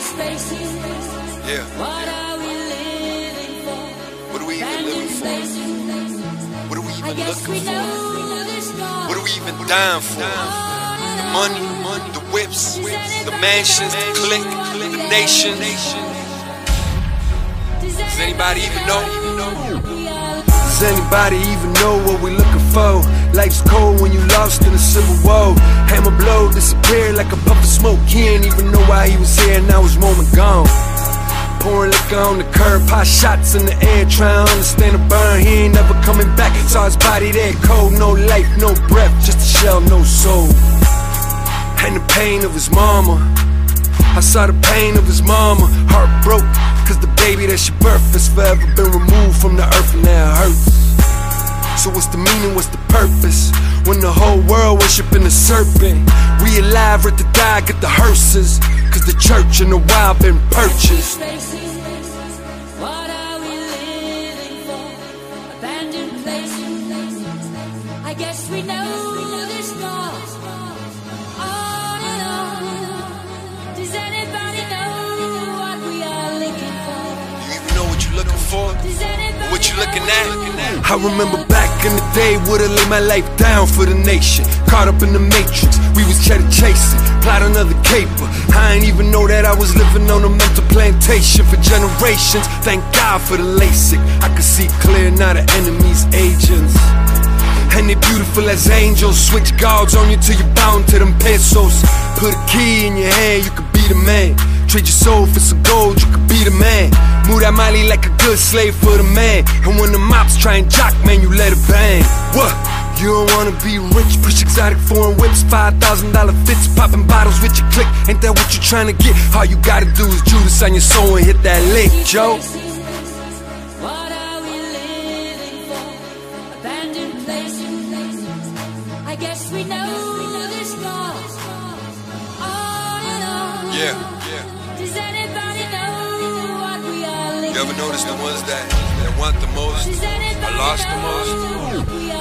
spaces? Yeah. What are we living for? What are we even living for? What are we even looking for? What are we even dying for? The money, the whips, the mansions, the clique, the nation. Does anybody even know? Does anybody even know what we're looking for? Life's cold when you lost in a civil war. Hammer blow disappeared like a puff of smoke. He ain't even know why he was here, now his moment gone. Pouring liquor on the curb, pot shots in the air, trying to understand the burn. He ain't never coming back. Saw his body there, cold, no life, no breath, just a shell, no soul. And the pain of his mama. I saw the pain of his mama, heart broke, cause the baby that she birthed has forever been removed from the earth So what's the meaning, what's the purpose? When the whole world worshiping the serpent, we alive or to die, get the hearses, cause the church and the wild been purchased. What are we living for? Abandoned places. I guess we know the stars. On and on. Does anybody know what we are looking for? You even know what you looking for? You looking at? I remember back in the day, would've laid my life down for the nation. Caught up in the matrix, we was cheddar chasing, plot another caper. I ain't even know that I was living on a mental plantation for generations. Thank God for the LASIK, I could see clear now the enemy's agents. And they're beautiful as angels, switch guards on you till you're bound to them pesos. Put a key in your hand, you could be the man. Trade your soul for some gold, you could be the man. Move that molly like a good slave for the man. And when the mops try and jock, man, you let it bang. What? You don't wanna be rich, push exotic foreign whips, five thousand dollar fits, popping bottles with your click. Ain't that what you trying to get? All you gotta do is Judas on your soul and hit that lick, Joe. What You ever notice the ones that, that want the most lost the most?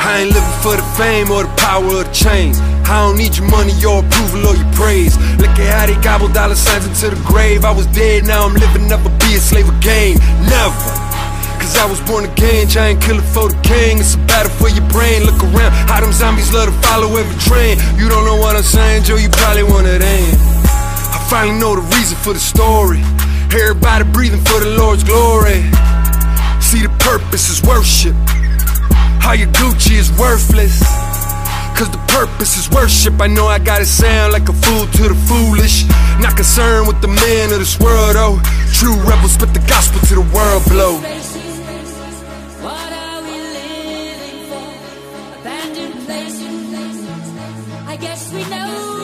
I ain't living for the fame or the power of the chains. I don't need your money, your approval, or your praise. Look at how they gobble dollar signs into the grave. I was dead, now I'm living, up never be a slave again. Never. Cause I was born again, giant killer for the king. It's a battle for your brain. Look around, how them zombies love to follow every trend. You don't know what I'm saying, Joe, you probably one of them. I finally know the reason for the story. Glory. See, the purpose is worship. How your Gucci is worthless. Cause the purpose is worship. I know I gotta sound like a fool to the foolish. Not concerned with the man of this world, oh. True rebels spit the gospel to the world blow. I guess we know